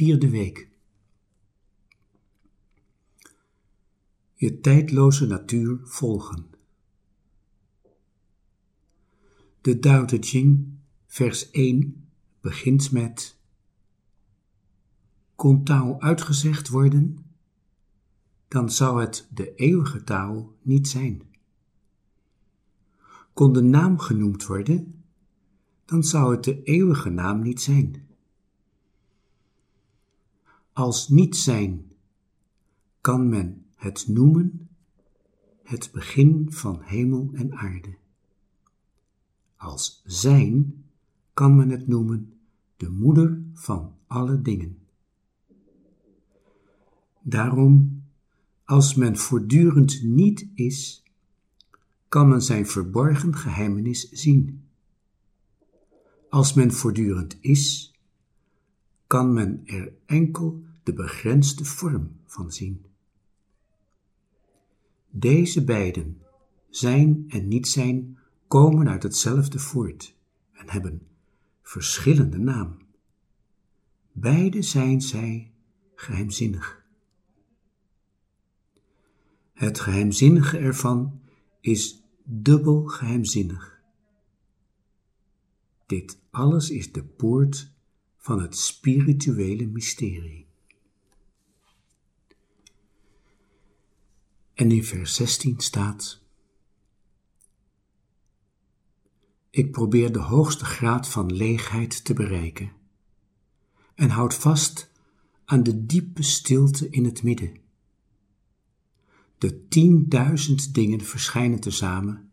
Vierde week. Je tijdloze natuur volgen. De Tao Te Ching, vers 1, begint met Kon Tao uitgezegd worden, dan zou het de eeuwige Tao niet zijn. Kon de naam genoemd worden, dan zou het de eeuwige naam niet zijn. Als niet zijn kan men het noemen het begin van hemel en aarde. Als zijn kan men het noemen de moeder van alle dingen. Daarom, als men voortdurend niet is, kan men zijn verborgen geheimenis zien. Als men voortdurend is, kan men er enkel de begrensde vorm van zien. Deze beiden, zijn en niet zijn, komen uit hetzelfde voort en hebben verschillende naam. Beide zijn zij geheimzinnig. Het geheimzinnige ervan is dubbel geheimzinnig. Dit alles is de poort van het spirituele mysterie. En in vers 16 staat: Ik probeer de hoogste graad van leegheid te bereiken en houd vast aan de diepe stilte in het midden. De tienduizend dingen verschijnen tezamen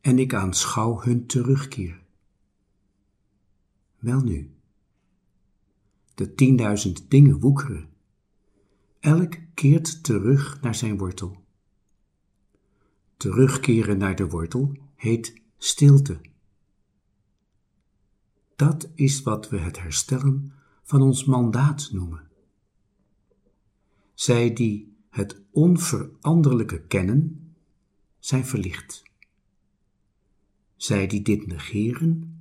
en ik aanschouw hun terugkeer. Welnu, de tienduizend dingen woekeren. Elk keert terug naar zijn wortel. Terugkeren naar de wortel heet stilte. Dat is wat we het herstellen van ons mandaat noemen. Zij die het onveranderlijke kennen, zijn verlicht. Zij die dit negeren,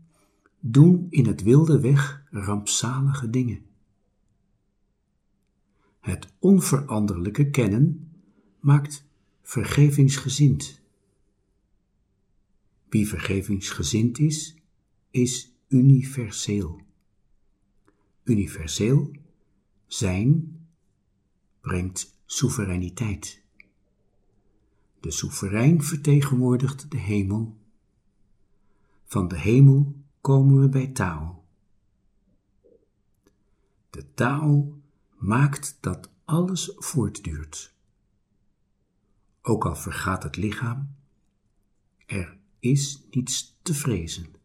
doen in het wilde weg rampzalige dingen. Het onveranderlijke kennen maakt vergevingsgezind. Wie vergevingsgezind is, is universeel. Universeel zijn brengt soevereiniteit. De soeverein vertegenwoordigt de hemel. Van de hemel komen we bij Tao. De Tao maakt dat alles voortduurt. Ook al vergaat het lichaam, er is niets te vrezen.